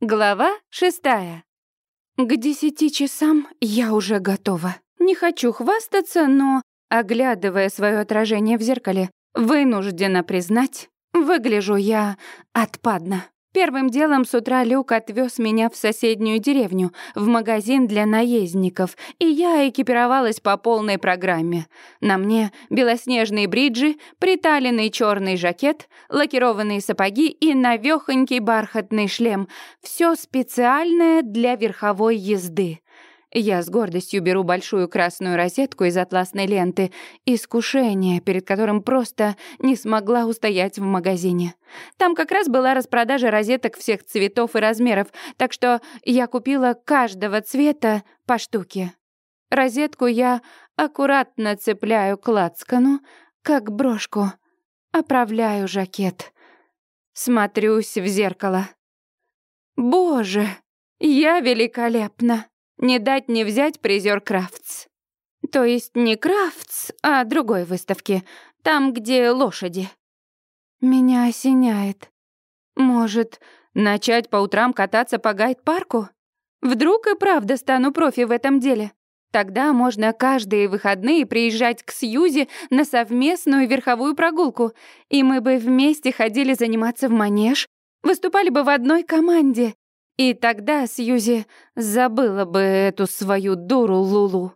Глава шестая. К десяти часам я уже готова. Не хочу хвастаться, но, оглядывая свое отражение в зеркале, вынуждена признать, выгляжу я отпадно. Первым делом с утра Люк отвез меня в соседнюю деревню, в магазин для наездников, и я экипировалась по полной программе. На мне белоснежные бриджи, приталенный черный жакет, лакированные сапоги и навёхонький бархатный шлем. Все специальное для верховой езды. Я с гордостью беру большую красную розетку из атласной ленты. Искушение, перед которым просто не смогла устоять в магазине. Там как раз была распродажа розеток всех цветов и размеров, так что я купила каждого цвета по штуке. Розетку я аккуратно цепляю к лацкану, как брошку. Оправляю жакет. Смотрюсь в зеркало. Боже, я великолепна. Не дать не взять призер Крафтс. То есть не Крафтс, а другой выставки. Там, где лошади. Меня осеняет. Может, начать по утрам кататься по гайд-парку? Вдруг и правда стану профи в этом деле? Тогда можно каждые выходные приезжать к Сьюзи на совместную верховую прогулку, и мы бы вместе ходили заниматься в манеж, выступали бы в одной команде. И тогда Сьюзи забыла бы эту свою дуру Лулу.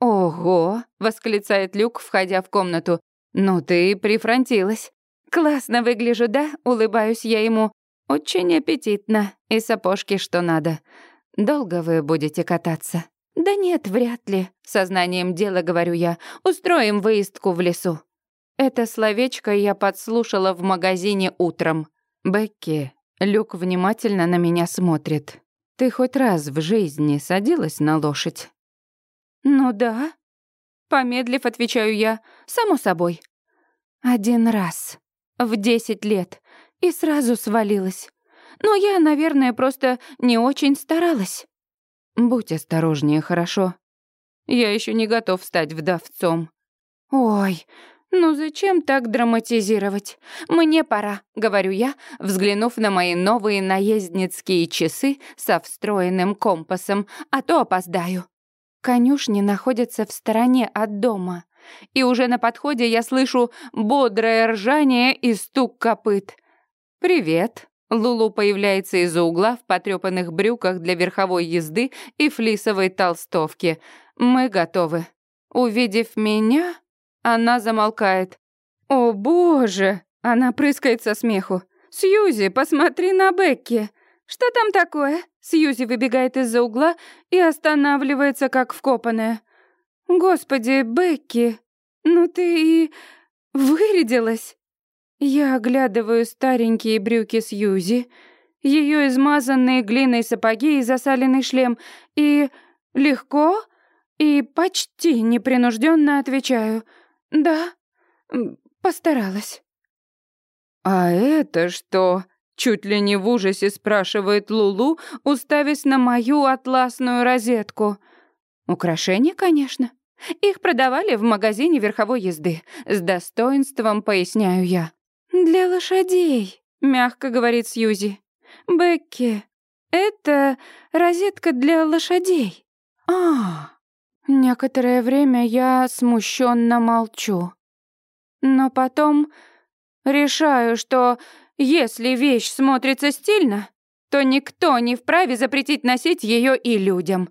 «Ого!» — восклицает Люк, входя в комнату. «Ну ты прифронтилась. Классно выгляжу, да?» — улыбаюсь я ему. «Очень аппетитно. И сапожки что надо. Долго вы будете кататься?» «Да нет, вряд ли», — сознанием дела говорю я. «Устроим выездку в лесу». Это словечко я подслушала в магазине утром. «Бекки, Люк внимательно на меня смотрит. «Ты хоть раз в жизни садилась на лошадь?» «Ну да». Помедлив, отвечаю я, само собой. Один раз. В десять лет. И сразу свалилась. Но я, наверное, просто не очень старалась. Будь осторожнее, хорошо? Я еще не готов стать вдовцом. Ой, «Ну зачем так драматизировать? Мне пора», — говорю я, взглянув на мои новые наездницкие часы со встроенным компасом, а то опоздаю. Конюшни находятся в стороне от дома, и уже на подходе я слышу бодрое ржание и стук копыт. «Привет», Лулу появляется из-за угла в потрёпанных брюках для верховой езды и флисовой толстовке. Мы готовы. Увидев меня, она замолкает. «О, боже!» Она прыскает со смеху. «Сьюзи, посмотри на Бекки!» «Что там такое?» Сьюзи выбегает из-за угла и останавливается, как вкопанная. «Господи, Бекки, ну ты и вырядилась!» Я оглядываю старенькие брюки Сьюзи, ее измазанные глиной сапоги и засаленный шлем, и легко и почти непринужденно отвечаю — «Да, постаралась». «А это что?» — чуть ли не в ужасе спрашивает Лулу, уставясь на мою атласную розетку. «Украшения, конечно. Их продавали в магазине верховой езды. С достоинством поясняю я». «Для лошадей», — мягко говорит Сьюзи. «Бекки, это розетка для лошадей». «А, Некоторое время я смущенно молчу. Но потом решаю, что если вещь смотрится стильно, то никто не вправе запретить носить ее и людям.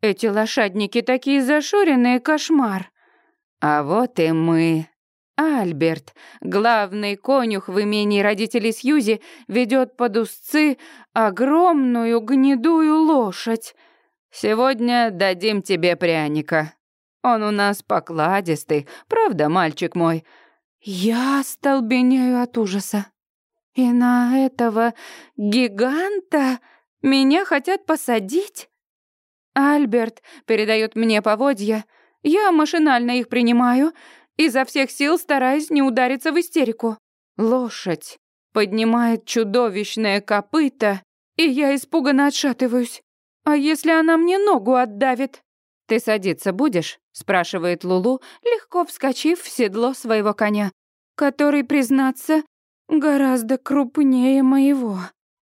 Эти лошадники такие зашоренные, кошмар. А вот и мы. Альберт, главный конюх в имении родителей Сьюзи, ведет под узцы огромную гнедую лошадь. Сегодня дадим тебе пряника. Он у нас покладистый, правда, мальчик мой?» Я столбенею от ужаса. И на этого гиганта меня хотят посадить? Альберт передает мне поводья. Я машинально их принимаю, изо всех сил стараясь не удариться в истерику. Лошадь поднимает чудовищное копыто, и я испуганно отшатываюсь. «А если она мне ногу отдавит?» «Ты садиться будешь?» — спрашивает Лулу, легко вскочив в седло своего коня, который, признаться, гораздо крупнее моего.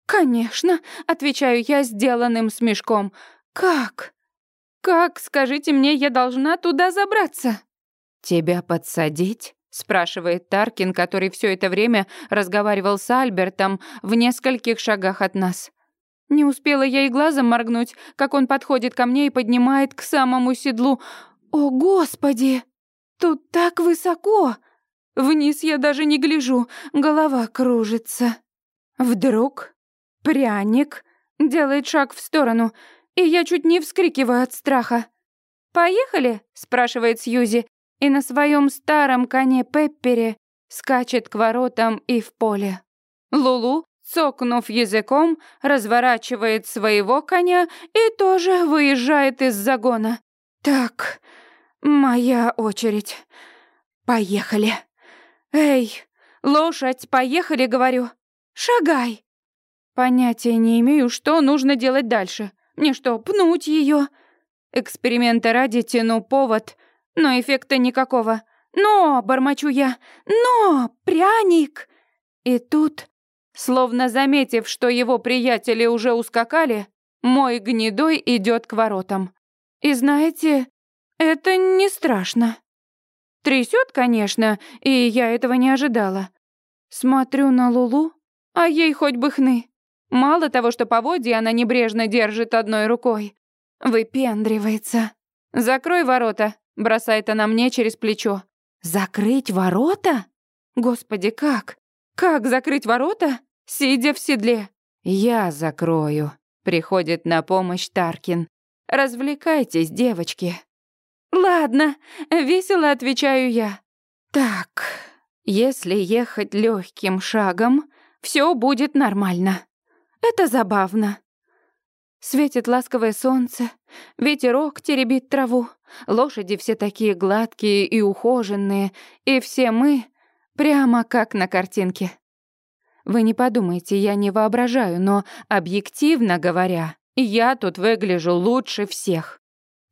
«Конечно», — отвечаю я сделанным смешком. «Как? Как, скажите мне, я должна туда забраться?» «Тебя подсадить?» — спрашивает Таркин, который все это время разговаривал с Альбертом в нескольких шагах от нас. Не успела я и глазом моргнуть, как он подходит ко мне и поднимает к самому седлу. «О, Господи! Тут так высоко!» Вниз я даже не гляжу, голова кружится. Вдруг Пряник делает шаг в сторону, и я чуть не вскрикиваю от страха. «Поехали?» — спрашивает Сьюзи, и на своем старом коне Пеппере скачет к воротам и в поле. Лулу, цокнув языком, разворачивает своего коня и тоже выезжает из загона. «Так, моя очередь. Поехали. Эй, лошадь, поехали, говорю. Шагай!» Понятия не имею, что нужно делать дальше. Мне что, пнуть ее? Эксперимента ради тяну повод, но эффекта никакого. Но, бормочу я, но, пряник! И тут, словно заметив, что его приятели уже ускакали, мой гнедой идет к воротам. И знаете, это не страшно. Трясет, конечно, и я этого не ожидала. Смотрю на Лулу, а ей хоть бы хны. Мало того, что поводья она небрежно держит одной рукой. Выпендривается. «Закрой ворота», — бросает она мне через плечо. «Закрыть ворота? Господи, как? Как закрыть ворота, сидя в седле?» «Я закрою», — приходит на помощь Таркин. «Развлекайтесь, девочки». «Ладно», — весело отвечаю я. «Так, если ехать легким шагом, все будет нормально». Это забавно. Светит ласковое солнце, ветерок теребит траву, лошади все такие гладкие и ухоженные, и все мы прямо как на картинке. Вы не подумайте, я не воображаю, но, объективно говоря, я тут выгляжу лучше всех.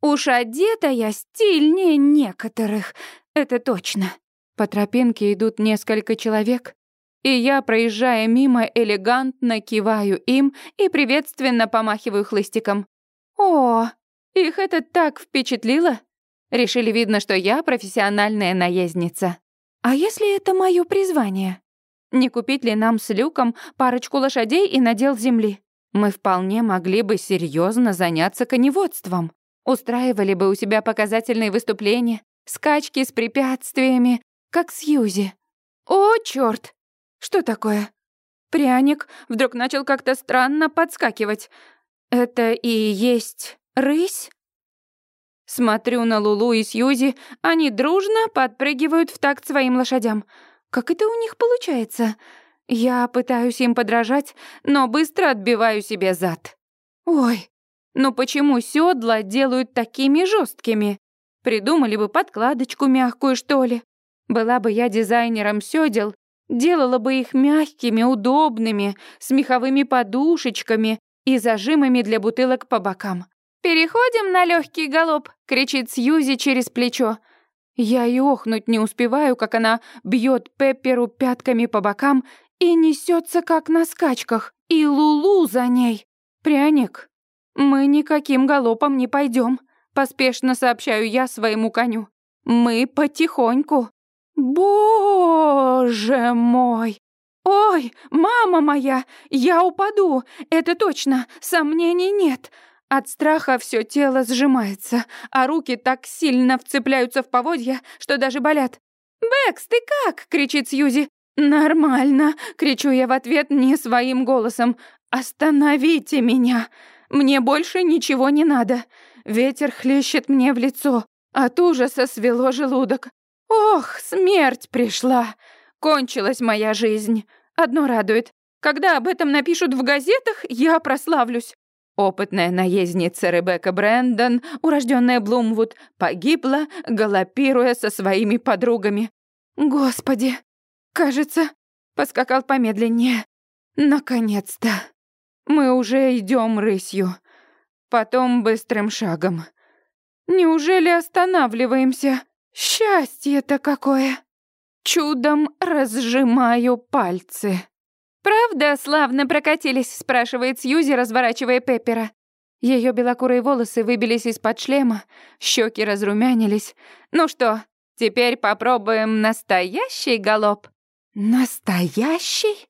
Уж одета я стильнее некоторых, это точно. По тропинке идут несколько человек, и я, проезжая мимо, элегантно киваю им и приветственно помахиваю хлыстиком. О, их это так впечатлило. Решили, видно, что я профессиональная наездница. А если это мое призвание? Не купить ли нам с Люком парочку лошадей и надел земли? Мы вполне могли бы серьезно заняться коневодством. Устраивали бы у себя показательные выступления, скачки с препятствиями, как Сьюзи. О, чёрт! Что такое? Пряник вдруг начал как-то странно подскакивать. Это и есть рысь? Смотрю на Лулу и Сьюзи, они дружно подпрыгивают в такт своим лошадям. Как это у них получается? Я пытаюсь им подражать, но быстро отбиваю себе зад. Ой, ну почему седла делают такими жесткими? Придумали бы подкладочку мягкую, что ли? Была бы я дизайнером сёдел, Делала бы их мягкими, удобными, с меховыми подушечками и зажимами для бутылок по бокам. «Переходим на легкий галоп!» — кричит Сьюзи через плечо. Я и охнуть не успеваю, как она бьет Пепперу пятками по бокам и несется как на скачках, и Лулу за ней. «Пряник, мы никаким галопом не пойдем», — поспешно сообщаю я своему коню. «Мы потихоньку». «Боже мой! Ой, мама моя, я упаду, это точно, сомнений нет». От страха все тело сжимается, а руки так сильно вцепляются в поводья, что даже болят. «Бэкс, ты как?» — кричит Сьюзи. «Нормально!» — кричу я в ответ не своим голосом. «Остановите меня! Мне больше ничего не надо!» Ветер хлещет мне в лицо. От ужаса свело желудок. Ох, смерть пришла. Кончилась моя жизнь. Одно радует. Когда об этом напишут в газетах, я прославлюсь. Опытная наездница Ребекка Брэндон, урожденная Блумвуд, погибла, галопируя со своими подругами. Господи, кажется, поскакал помедленнее. Наконец-то. Мы уже идем рысью. Потом быстрым шагом. Неужели останавливаемся? Счастье-то какое! Чудом разжимаю пальцы. «Правда славно прокатились?» — спрашивает Сьюзи, разворачивая Пеппера. Ее белокурые волосы выбились из-под шлема, щеки разрумянились. «Ну что, теперь попробуем настоящий галоп?» «Настоящий?»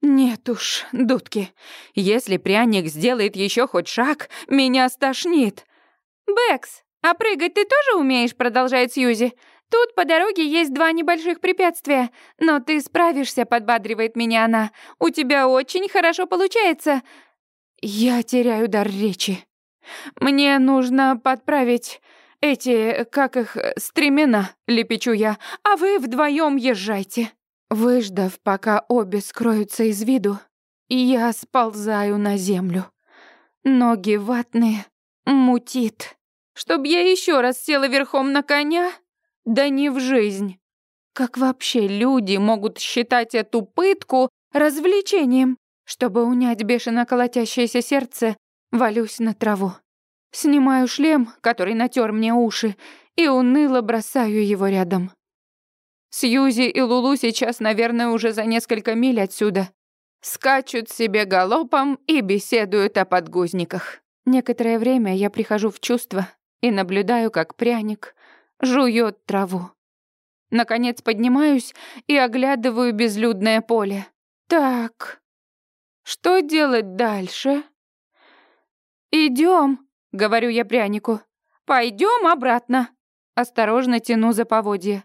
«Нет уж, дудки, если пряник сделает еще хоть шаг, меня стошнит». «Бэкс, а прыгать ты тоже умеешь?» — продолжает Сьюзи. «Тут по дороге есть два небольших препятствия, но ты справишься», — подбадривает меня она. «У тебя очень хорошо получается». Я теряю дар речи. «Мне нужно подправить эти, как их, стремена», — лепечу я, «а вы вдвоем езжайте». Выждав, пока обе скроются из виду, я сползаю на землю. Ноги ватные, мутит. Чтоб я еще раз села верхом на коня? Да не в жизнь. Как вообще люди могут считать эту пытку развлечением? Чтобы унять бешено колотящееся сердце, валюсь на траву. Снимаю шлем, который натер мне уши, и уныло бросаю его рядом. Сьюзи и Лулу сейчас, наверное, уже за несколько миль отсюда. Скачут себе галопом и беседуют о подгузниках. Некоторое время я прихожу в чувство и наблюдаю, как пряник жует траву. Наконец поднимаюсь и оглядываю безлюдное поле. Так, что делать дальше? Идем, говорю я прянику. Пойдем обратно. Осторожно тяну за поводья.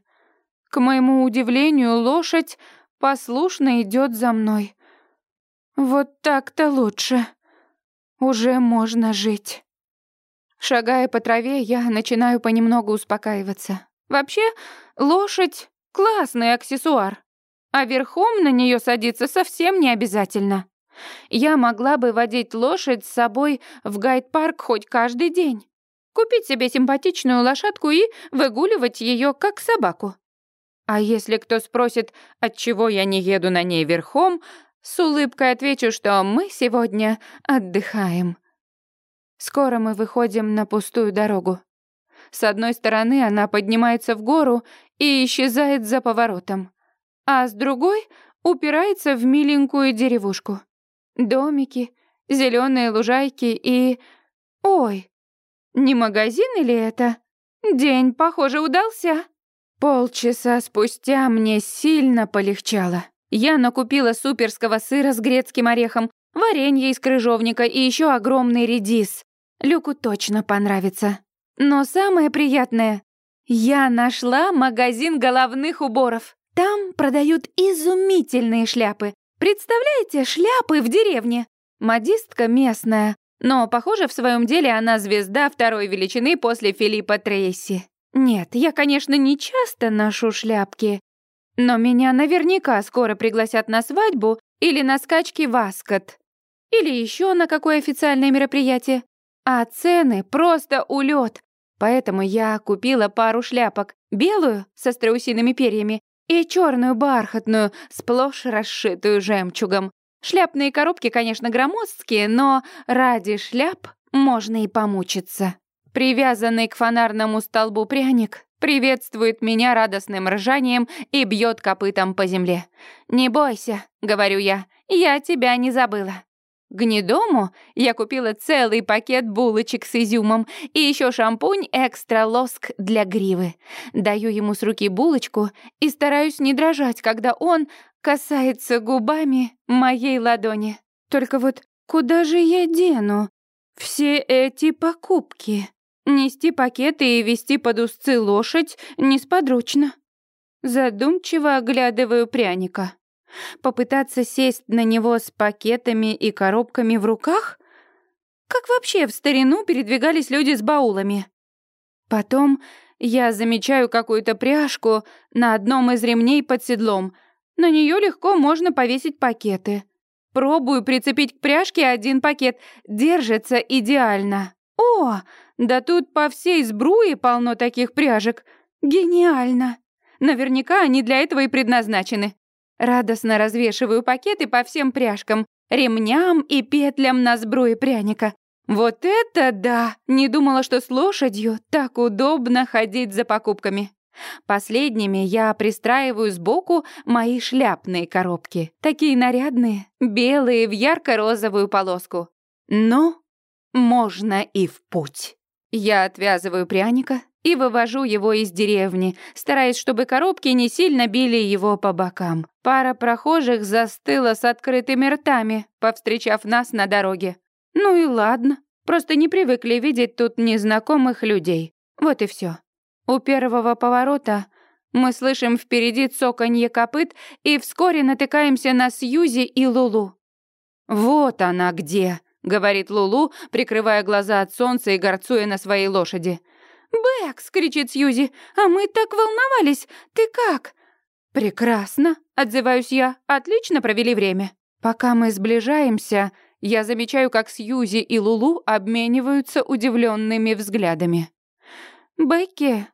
К моему удивлению, лошадь послушно идет за мной. Вот так-то лучше. Уже можно жить. Шагая по траве, я начинаю понемногу успокаиваться. Вообще, лошадь — классный аксессуар. А верхом на нее садиться совсем не обязательно. Я могла бы водить лошадь с собой в гайд-парк хоть каждый день. Купить себе симпатичную лошадку и выгуливать ее как собаку. А если кто спросит, от чего я не еду на ней верхом, с улыбкой отвечу, что мы сегодня отдыхаем. Скоро мы выходим на пустую дорогу. С одной стороны она поднимается в гору и исчезает за поворотом, а с другой упирается в миленькую деревушку. Домики, зеленые лужайки и... Ой, не магазин или это? День, похоже, удался. Полчаса спустя мне сильно полегчало. Я накупила суперского сыра с грецким орехом, варенье из крыжовника и еще огромный редис. Люку точно понравится. Но самое приятное, я нашла магазин головных уборов. Там продают изумительные шляпы. Представляете, шляпы в деревне. Модистка местная, но, похоже, в своем деле она звезда второй величины после Филиппа Трейси. Нет, я, конечно, не часто ношу шляпки, но меня наверняка скоро пригласят на свадьбу или на скачки в Аскот, или еще на какое официальное мероприятие. А цены просто улет. Поэтому я купила пару шляпок, белую со страусиными перьями и черную бархатную, сплошь расшитую жемчугом. Шляпные коробки, конечно, громоздкие, но ради шляп можно и помучиться. Привязанный к фонарному столбу пряник приветствует меня радостным ржанием и бьет копытом по земле. «Не бойся», — говорю я, — «я тебя не забыла». Гнедому я купила целый пакет булочек с изюмом и еще шампунь экстра лоск для гривы. Даю ему с руки булочку и стараюсь не дрожать, когда он касается губами моей ладони. Только вот куда же я дену все эти покупки? Нести пакеты и вести под узцы лошадь несподручно. Задумчиво оглядываю пряника. Попытаться сесть на него с пакетами и коробками в руках? Как вообще в старину передвигались люди с баулами? Потом я замечаю какую-то пряжку на одном из ремней под седлом. На нее легко можно повесить пакеты. Пробую прицепить к пряжке один пакет. Держится идеально. О, да тут по всей сбруе полно таких пряжек. Гениально. Наверняка они для этого и предназначены. Радостно развешиваю пакеты по всем пряжкам, ремням и петлям на сбруе пряника. Вот это да! Не думала, что с лошадью так удобно ходить за покупками. Последними я пристраиваю сбоку мои шляпные коробки. Такие нарядные, белые, в ярко-розовую полоску. Но можно и в путь. Я отвязываю пряника и вывожу его из деревни, стараясь, чтобы коробки не сильно били его по бокам. Пара прохожих застыла с открытыми ртами, повстречав нас на дороге. Ну и ладно, просто не привыкли видеть тут незнакомых людей. Вот и все. У первого поворота мы слышим впереди цоканье копыт и вскоре натыкаемся на Сьюзи и Лулу. «Вот она где!» — говорит Лулу, прикрывая глаза от солнца и горцуя на своей лошади. «Бэкс!» — кричит Сьюзи. «А мы так волновались! Ты как?» «Прекрасно!» — отзываюсь я. «Отлично провели время». Пока мы сближаемся, я замечаю, как Сьюзи и Лулу обмениваются удивленными взглядами. «Бекки,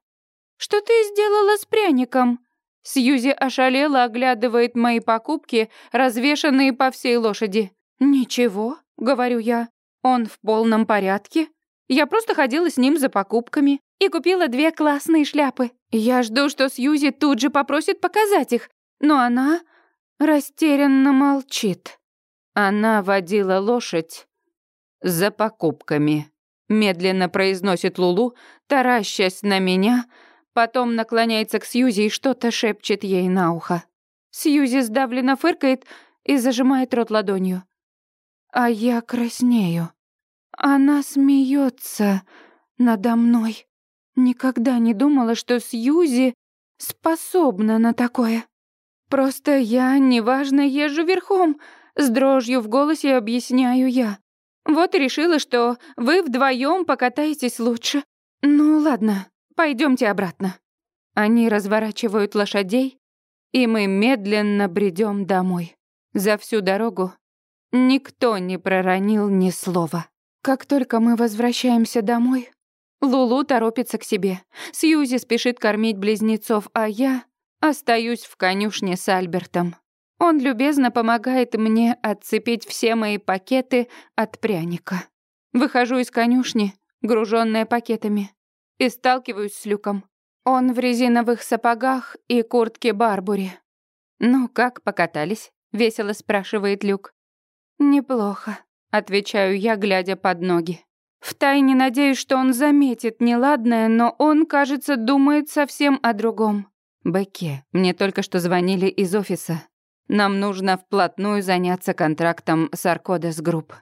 что ты сделала с пряником?» Сьюзи ошалела оглядывает мои покупки, развешанные по всей лошади. «Ничего», — говорю я. «Он в полном порядке. Я просто ходила с ним за покупками и купила две классные шляпы. Я жду, что Сьюзи тут же попросит показать их, но она растерянно молчит. Она водила лошадь за покупками. Медленно произносит Лулу, таращась на меня, потом наклоняется к Сьюзи и что-то шепчет ей на ухо. Сьюзи сдавленно фыркает и зажимает рот ладонью. А я краснею. Она смеется надо мной. Никогда не думала, что Сьюзи способна на такое. Просто я неважно езжу верхом, с дрожью в голосе объясняю я. Вот и решила, что вы вдвоем покатаетесь лучше. Ну ладно, пойдемте обратно. Они разворачивают лошадей, и мы медленно бредем домой. За всю дорогу никто не проронил ни слова. Как только мы возвращаемся домой, Лулу торопится к себе. Сьюзи спешит кормить близнецов, а я остаюсь в конюшне с Альбертом. Он любезно помогает мне отцепить все мои пакеты от пряника. Выхожу из конюшни, груженная пакетами, и сталкиваюсь с Люком. Он в резиновых сапогах и куртке Barbour. «Ну, как покатались?» — весело спрашивает Люк. «Неплохо», — отвечаю я, глядя под ноги. Втайне надеюсь, что он заметит неладное, но он, кажется, думает совсем о другом. «Бекки, мне только что звонили из офиса. Нам нужно вплотную заняться контрактом с Arcodas Group.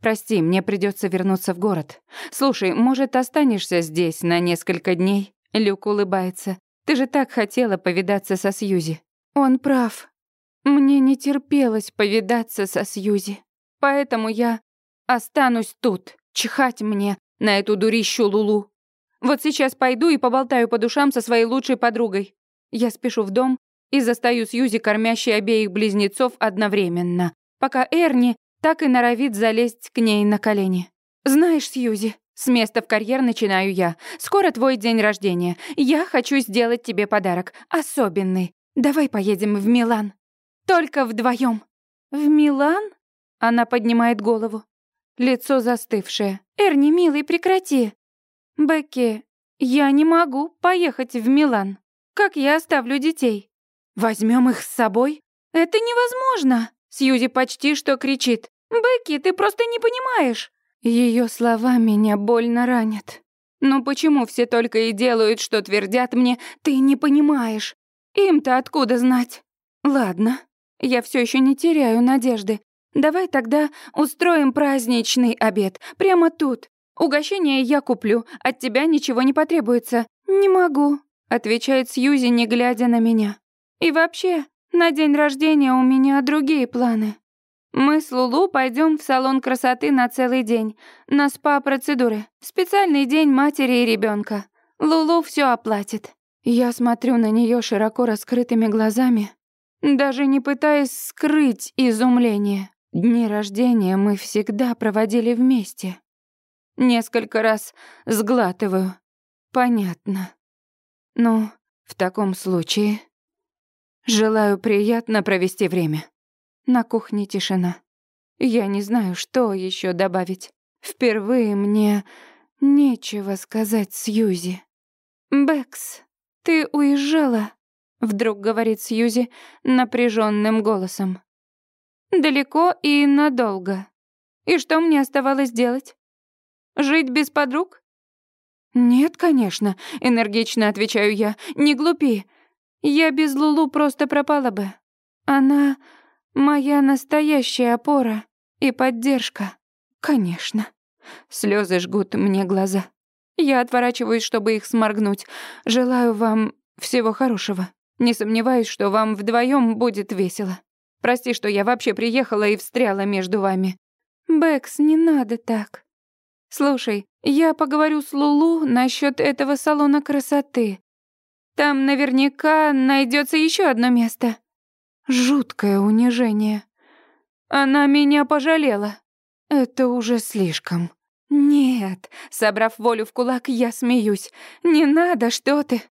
Прости, мне придется вернуться в город. Слушай, может, останешься здесь на несколько дней? Люк улыбается. Ты же так хотела повидаться со Сьюзи. Он прав. Мне не терпелось повидаться со Сьюзи. Поэтому я останусь тут. Чихать мне на эту дурищу Лулу. Вот сейчас пойду и поболтаю по душам со своей лучшей подругой. Я спешу в дом, и застаю Сьюзи, кормящей обеих близнецов одновременно, пока Эрни так и норовит залезть к ней на колени. «Знаешь, Сьюзи, с места в карьер начинаю я. Скоро твой день рождения. Я хочу сделать тебе подарок. Особенный. Давай поедем в Милан. Только вдвоем. «В Милан?» Она поднимает голову. Лицо застывшее. «Эрни, милый, прекрати!» «Бекки, я не могу поехать в Милан. Как я оставлю детей?» Возьмем их с собой? Это невозможно. Сьюзи почти что кричит. Бекки, ты просто не понимаешь. Ее слова меня больно ранят. Но почему все только и делают, что твердят мне, ты не понимаешь? Им-то откуда знать? Ладно, я все еще не теряю надежды. Давай тогда устроим праздничный обед прямо тут. Угощение я куплю, от тебя ничего не потребуется. Не могу, отвечает Сьюзи, не глядя на меня. И вообще, на день рождения у меня другие планы. Мы с Лулу пойдем в салон красоты на целый день, на спа-процедуры. Специальный день матери и ребенка. Лулу все оплатит. Я смотрю на нее широко раскрытыми глазами, даже не пытаясь скрыть изумление. Дни рождения мы всегда проводили вместе. Несколько раз сглатываю. Понятно. Ну, в таком случае... Желаю приятно провести время. На кухне тишина. Я не знаю, что еще добавить. Впервые мне нечего сказать Сьюзи. Бэкс, «Ты уезжала», — вдруг говорит Сьюзи напряженным голосом. «Далеко и надолго. И что мне оставалось делать? Жить без подруг?» «Нет, конечно», — энергично отвечаю я. «Не глупи. Я без Лулу просто пропала бы. Она моя настоящая опора и поддержка. Конечно». Слезы жгут мне глаза. Я отворачиваюсь, чтобы их сморгнуть. Желаю вам всего хорошего. Не сомневаюсь, что вам вдвоем будет весело. Прости, что я вообще приехала и встряла между вами. Бэкс, не надо так. Слушай, я поговорю с Лулу насчет этого салона красоты. Там наверняка найдется еще одно место. Жуткое унижение. Она меня пожалела. Это уже слишком. «Нет», — собрав волю в кулак, я смеюсь. «Не надо, что ты.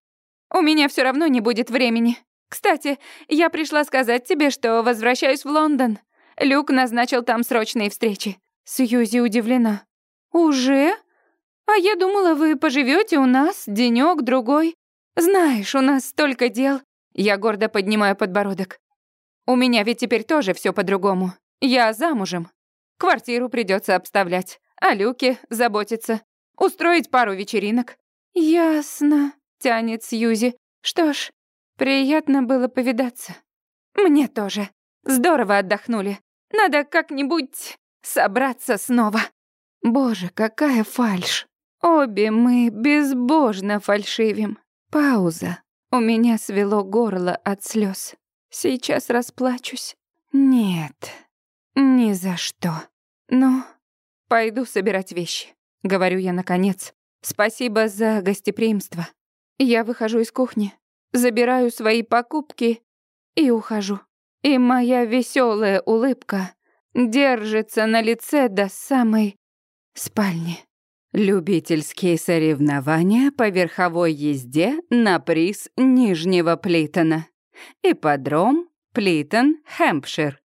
У меня все равно не будет времени. Кстати, я пришла сказать тебе, что возвращаюсь в Лондон. Люк назначил там срочные встречи». Сьюзи удивлена. «Уже? А я думала, вы поживете у нас денек другой Знаешь, у нас столько дел». Я гордо поднимаю подбородок. «У меня ведь теперь тоже все по-другому. Я замужем. Квартиру придется обставлять о Люке заботиться, устроить пару вечеринок». «Ясно», — тянет Сьюзи. «Что ж, приятно было повидаться. Мне тоже. Здорово отдохнули. Надо как-нибудь собраться снова». Боже, какая фальшь. Обе мы безбожно фальшивим. Пауза. У меня свело горло от слез. Сейчас расплачусь. Нет, ни за что. Ну, Пойду собирать вещи, говорю я наконец. Спасибо за гостеприимство. Я выхожу из кухни, забираю свои покупки и ухожу. И моя веселая улыбка держится на лице до самой спальни. Любительские соревнования по верховой езде на приз Нижнего Плитона. Ипподром Плитон, Хэмпшир.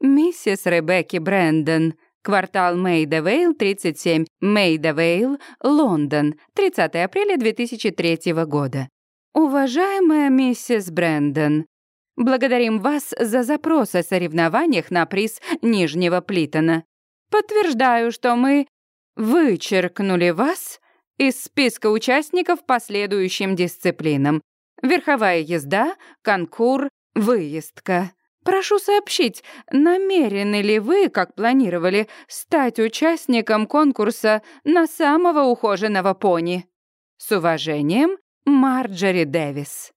Миссис Ребекки Брэндон Квартал Мейдавейл, 37, Мейдавейл, Лондон, 30 апреля 2003 года. Уважаемая миссис Брэндон, благодарим вас за запрос о соревнованиях на приз Нижнего Плитона. Подтверждаю, что мы вычеркнули вас из списка участников по следующим дисциплинам. Верховая езда, конкур, выездка. Прошу сообщить, намерены ли вы, как планировали, стать участником конкурса на самого ухоженного пони? С уважением, Марджори Дэвис.